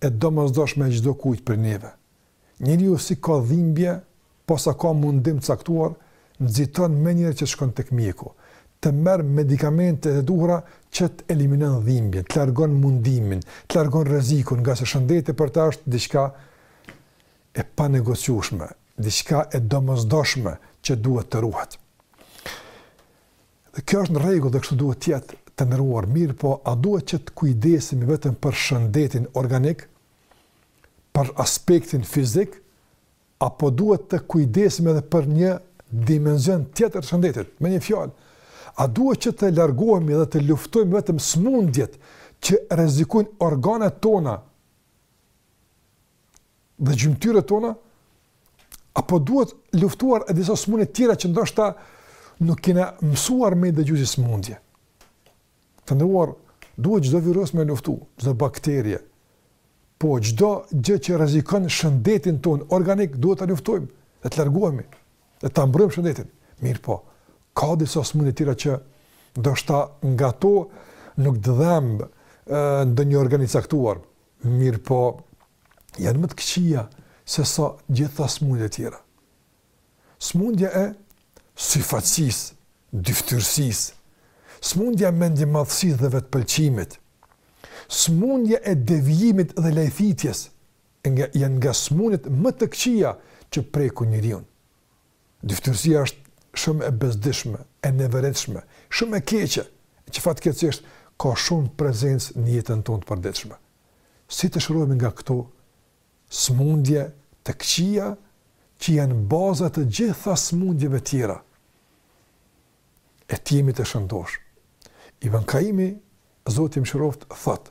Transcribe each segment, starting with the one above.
e domosdoshme e çdokujt për neve. Njeriu si ka dhimbje, posa ka mundim të caktuar, nxiton menjëherë që të shkon tek mjeku, të merr medikamentet e duhura që të eliminon dhimbjen, të largon mundimin, të largon rrezikun, ngase shëndeti për të është diçka e panegociueshme, diçka e domosdoshme që duhet të ruhet. Dhe kjo është në rregull dhe kështu duhet të jetë, të nderuar, mirëpo a duhet që të kujdesemi vetëm për shëndetin organik, për aspektin fizik, apo duhet të kujdesemi edhe për një dimension tjetër të shëndetit? Me një fjalë, a duhet që të largohemi dhe të luftojmë vetëm sëmundjet që rrezikojnë organet tona dhe gjymtyrët tona, apo duhet luftuar edhe disa smundje tjera që ndoshta nuk kena mësuar me dëgju si smundje. Të nderuar, duhet çdo virus me luftu, çdo bakterie, po çdo gjë që rrezikon shëndetin tonë organik, duhet ta luftojmë, dhe të largohemi, dhe ta mbrojmë shëndetin. Mirëpo, ka disa smundje tjera që ndoshta nga to nuk të dhemb ndonjë organ i caktuar, Mirëpo, janë më të këqija sesa gjitha sëmundjet e tjera. Sëmundja e syfaqësisë, dyftyrësisë, sëmundja e mendjemadhësisë dhe vetëpëlqimit, sëmundja e devijimit dhe lajthitjes, janë nga sëmundjet më të këqija që prekin njeriun. Dyftyrësia është shumë e bezdisshme, e neveritshme, shumë e keqe, e që fatkeqësisht ka shumë prezencë në jetën tonë të përditshme. Si të shërohemi nga këto sëmundje të këqija që janë baza të gjitha sëmundjeve të tjera? E të jemi të shëndosh. Ibn Kaimi, Zoti e mëshiroftë, thotë: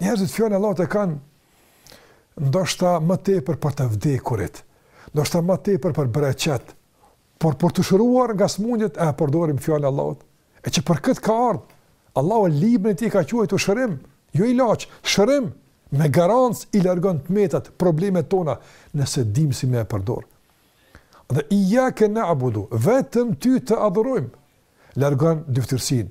Njerëzit fjalën e Allahut e kanë ndoshta më tepër për të vdekurit, ndoshta më tepër për bereqet, por për t'u shëruar nga smundjet a e përdorim fjalën e Allahut. E që për këtë ka ardh, Allahu librin e tij ka quajtur shërim, jo ilaç, shërim me garancë i largon të metat, problemet tona, nëse dimë si me e përdor. Dhe ijake nabudu, vetëm ty të adhurojmë, largon dyftyrësinë,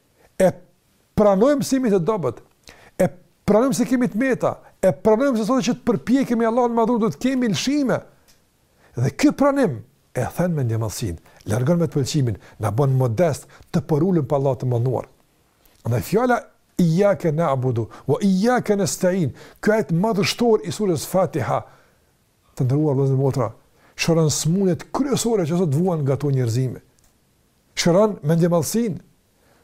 e pranojmë se jemi të dobët, e pranojmë se kemi të meta, e pranojmë se sado që të përpjekemi Allahun me adhuru, do të kemi lëshime. Dhe ky pranim e then mendjemadhësinë, largon vetëpëlqimin, na bën modest, të përulun para Allahut të madhnuar. Dhe fjala ijake nabudu ve ijake nestain, ky ajet madhështor i surës fatiha, të nderuar vëllezër e motra, shëron smundjet kryesore që sot vuan nga to njerëzimi. shëron mendjemadhësinë,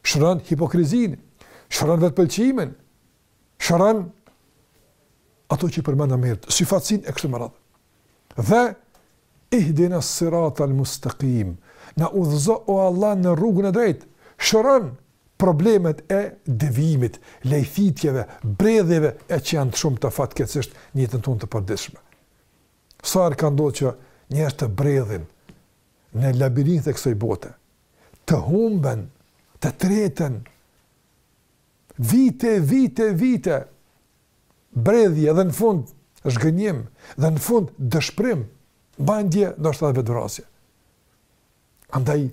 shëron hipokrizinë, shëron vetëpëlqimin, shëron ato që i përmenda më herët, syfaqësinë e kështu me radhë. Dhe ihdina sirata al-mustaqim, na udhëzo o Allah në rrugën e drejtë, shëron problemet e devijimit, lejthitjeve, bredhjeve e që janë shumë fatkeqësisht në jetën tonë të përditshme. Sa herë ka ndodhur që njerëz të bredhin, në labirinthet e kësaj bote, të humben, të treten, vite, vite, vite, bredhje dhe në fund zhgënjim dhe në fund dëshprim, madje, ndoshta edhe vetëvrasje. Andaj,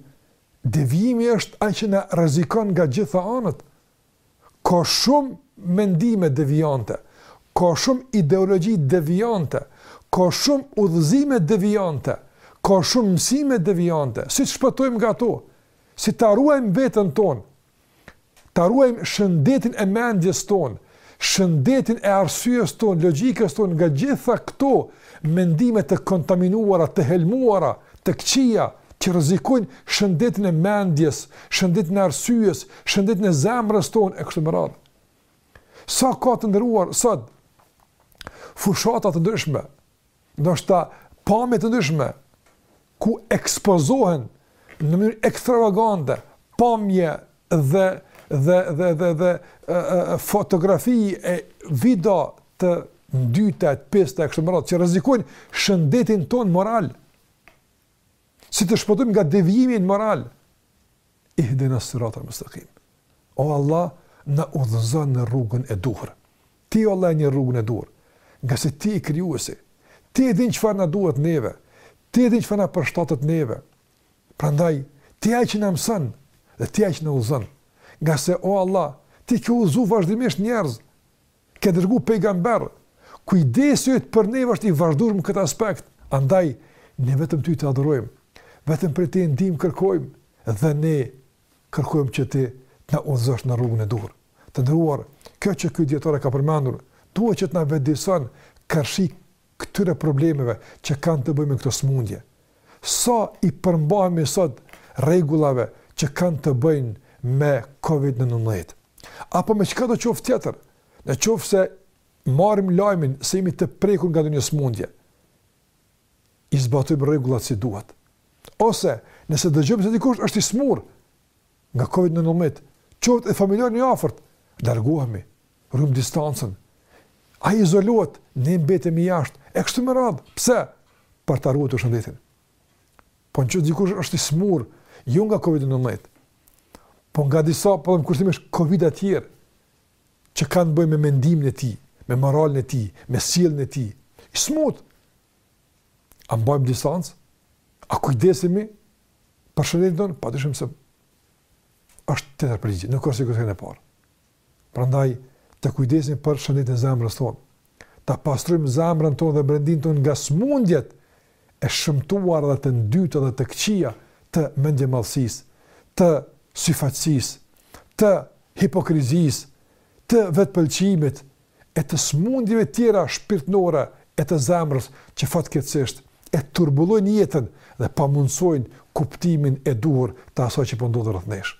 devijimi është ai që na rrezikon nga gjitha anët, Ka shumë mendime devijante, ka shumë ideologji devijante, ka shumë udhëzime devijante, ka shumë mësime devijante. Si të shpëtojmë nga ato? Si ta ruajmë veten tonë? Ta ruajmë shëndetin e mendjes tonë? shëndetin e arsyes tonë, logjikës tonë nga gjitha këto mendime të kontaminuara, të helmuara, të këqija, që rrezikojnë shëndetin e mendjes, shëndetin e arsyes, shëndetin e zemrës tonë e kështu me radhë. Sa ka të nderuar sot fushata të ndryshme ndoshta pamje të ndryshme ku ekspozohen në mënyrë ekstravagante pamje dhe dhe dhe dhe dhe fotografi e video të ndyta, të pista e kështu me radhë që rrezikojnë shëndetin tonë moral. Si të shpëtojmë nga devijimi moral? Ihdina sirata al-mustaqim. O Allah, na udhëzo në rrugën e duhur. Ti o Allah e njeh rrugën e duhur, ngase ti je krijuesi. Ti e din çfarë na duhet neve. Ti e din çfarë na përshtatet neve. Prandaj ti je ai që na mëson dhe ti je ai që na udhëzon. Ngase o Allah, ti ke udhëzu vazhdimisht njerëz Ke dërguar pejgamberë, kujdesi yt për neve është i vazhdueshëm në këtë aspekt, andaj ne vetëm ty të adhurojmë, vetëm prej teje ndihmë kërkojmë dhe ne kërkojmë që ti të na udhëzosh në rrugën e duhur. Të nderuar, kjo që ky dijetar e ka përmendur, duhet që të na vetëdijesojë karshi këtyre problemeve që kanë të bëjnë me këto sëmundje. Sa i përmbahemi sot rregullave që kanë të bëjnë me Covid nëntëmbëdhjetë? Apo me çkado qoftë tjetër? Në qoftë se marrim lajmin se jemi të prekur nga ndonjë sëmundje, i zbatojmë rregullat si duhet. Ose nëse dëgjojmë se dikush është i smurë, nga covid nëntëmbëdhjetë, qoftë edhe familjar i afërt, largohemi, ruajmë distancën, ai izolohet, ne mbetemi jashtë, e kështu me radhë, pse? Për ta ruajtur shëndetin. Po në qoftë se dikush është i smurë, jo nga covid nëntëmbëdhjetë, po nga disa, po them kushtimisht covida tjerë, që kanë të bëjnë me mendimin e tij, me moralin e tij, me sjelljen e tij, i smut, A mbajmë distancë? A kujdesemi për shëndetin tonë? Pa dyshim se është tjetër përgjigje, nuk është si kjo e para. Prandaj, të kujdesemi për shëndetin e zemrës sonë, ta pastrojmë zemrën tonë dhe brendinë tonë nga smundjet e shëmtuara dhe të ndyta dhe të këqija të mendjemadhësisë, të syfaqësisë, të hipokrizisë, të vetëpëlqimit, e të smundjeve tjera shpirtnore e të zemrës që fatkeqësisht e turbullojnë jetën dhe pamundësojnë kuptimin e duhur të asaj që po ndodh rreth nesh.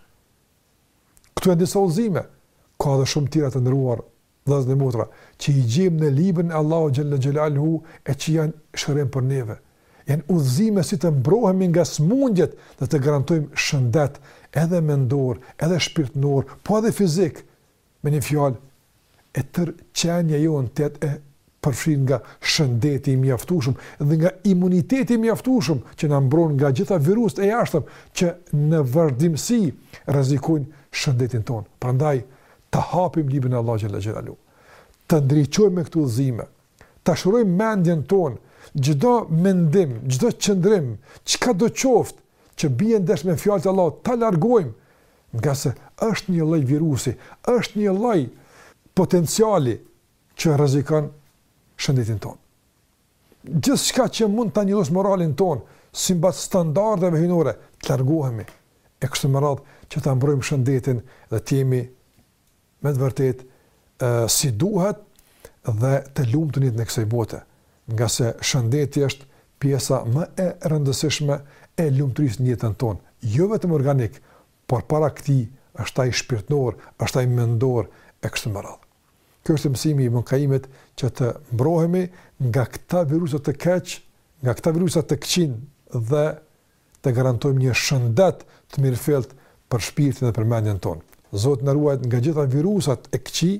Këto janë disa udhëzime, ka edhe shumë tjera të nderuar vëllezër dhe motra, që i gjejmë në librin e Allahu xhalla xhelaluhu e që janë shërim për neve. Janë udhëzime si të mbrohemi nga smundjet dhe të garantojmë shëndet edhe mendor, edhe shpirtnor, po edhe fizik Me një fjalë, e tërë qenia jonë të jetë e përfshirë nga shëndeti i mjaftueshëm dhe nga imuniteti i mjaftueshëm që na mbron nga gjitha virusët e jashtëm që në vazhdimësi rrezikojnë shëndetin tonë. Prandaj, ta hapim librin e Allahut xhalla xhelaluhu. Të ndriçohemi me këto udhëzime, ta shërojmë mendjen tonë, çdo mendim, çdo qëndrim, çkado qoftë, që bie ndesh me fjalët e Allahut, ta largojmë, ngase është një lloj virusi, është një lloj potenciali që rrezikon shëndetin tonë. Gjithçka që mund ta njollosë moralin tonë, simbas standardeve hyjnore, të largohemi, e kështu me radhë që ta mbrojmë shëndetin dhe të jemi Me të vërtetë, si duhet dhe të lumtun në këso bote, ngase shëndeti është pjesa më e rëndësishme e lumturisë në jetën tonë, jo vetëm organik, por para këtij është ai shpirtnor, është ai mendor e kështu me radhë. Kjo është mësimi i Ibn Kajimit që të mbrohemi nga këta virusa të keq, nga këta virusa të këqinj dhe të garantojmë një shëndet të mirëfilltë për shpirtin dhe për mendjen tonë. Zoti na ruajtë nga gjitha virusat e këqij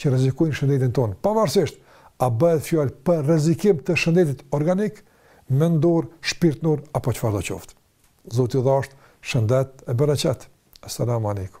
që rrezikojnë shëndetin tonë, pavarësisht a bëhet fjalë për rrezikim të shëndetit organik, mendor, shpirtnor apo çfarëdo qoftë. Zoti u dhashtë shëndet e bereqet. Esselamu Alejkum.